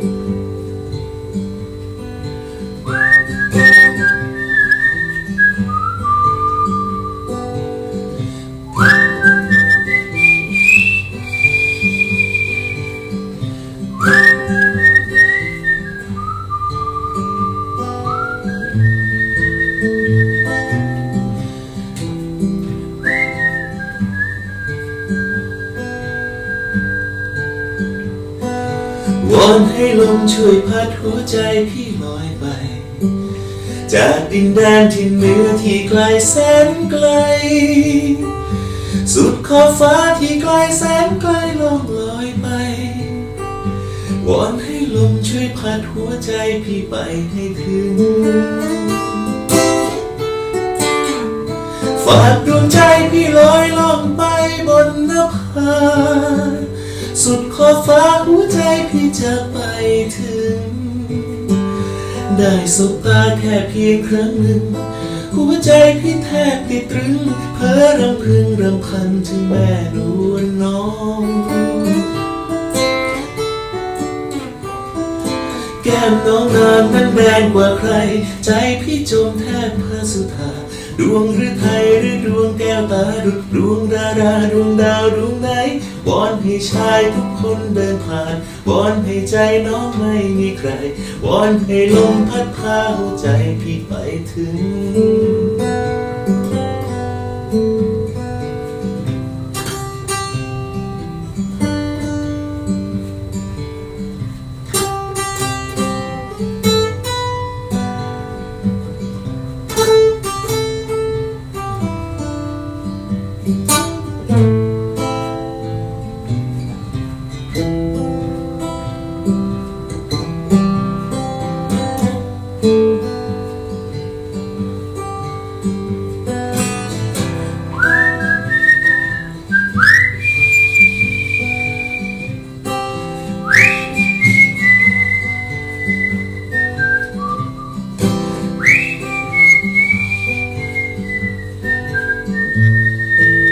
วอ ให้ลมช่วยพัดหัวใจพี่ลอยไป จากดินแดนที่เหนือที่ไกลแสนไกล สุดขอบฟ้าที่ไกลแสนไกลลองลอยไปวอนให้ลมช่วยพัดหัวใจพี่ไปให้ถึงฝากดวงใจพี่ลอยล่องไปบนนภา สุดขอบฟ้าหัวใจพี่จะไปถึง ได้สบตาแค่เพียงครั้งหนึ่ง หัวใจพี่แทบติดตรึง เพ้อรำพึงรำพันถึงแม่นวลน้อง แก้มน้องนางนั้นแดงกว่าใคร ใจพี่จมแทบพระสุธา ดวงหรือไทยหรือดวงแก้วตาดุดดวงดาราดวงดาวดวงไหนวอนให้ชายทุกคนเดินผ่านวอนให้ใจน้องไม่มีใครวอนให้ลมพัดพาหัวใจพี่ไปถึง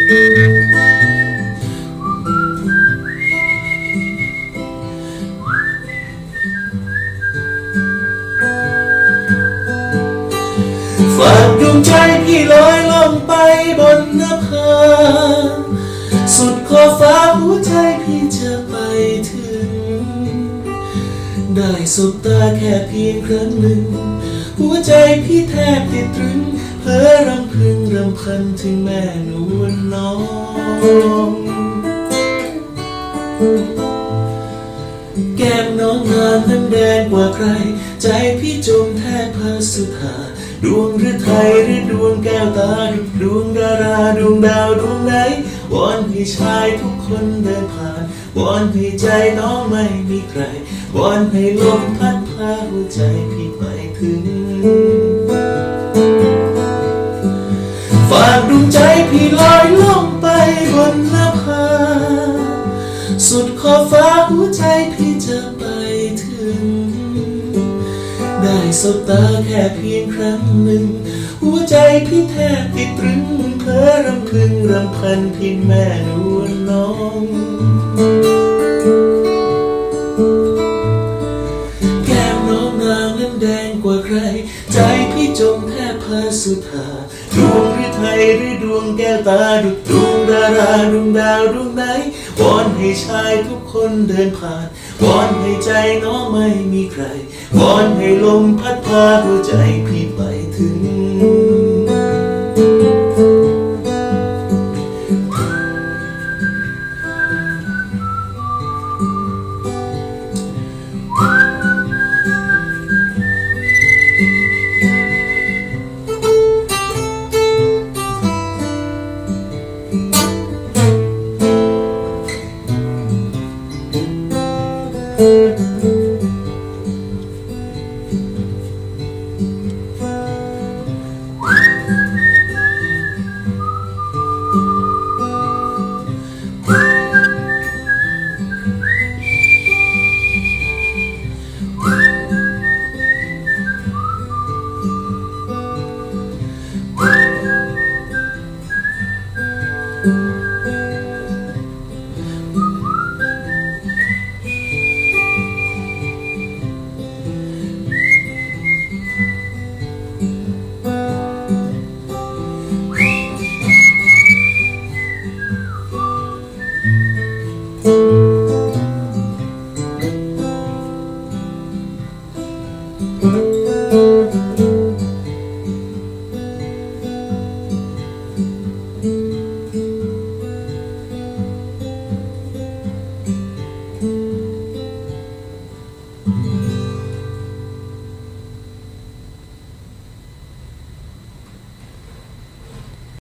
ฝากดวงใจพี่ลอยลงไปบนนภาสุดขอบฟ้าหัวใจพี่จะไปถึง ได้สบตาแค่เพียงครั้งหนึ่ง หัวใจพี่แทบติดตรึง เพ้อรำพึงรำพันถึงแม่นวลน้อง แก้มน้องงามนั้นแดงกว่าใคร ใจพี่จมแทบพระสุธาดวงหรือไทยหรือดวงแก้วตาดดวงดาราดวงดาวดวงไหนวอนให้ชายทุกคนเดินผ่านวอนให้ใจน้องไม่มีใครวอนให้ลมพัดพาหัวใจพี่ไปถึงากดวงใจพี่ลอยล่องไปบนนภา สุดขอบฟ้าหัวใจพี่จะไปถึง ได้สบตาแค่เพียงครั้งหนึ่ง หัวใจพี่แทบติดตรึงเพ้อรำพึงรำพันเพียงแม่นวลน้อง วงแก้วตาดุดดวงดาราดวงดาวดวงไหนวอนให้ชายทุกคนเดินผ่านวอนให้ใจน้องไม่มีใครวอนให้ลมพัดพาหัวใจพี่ไป Música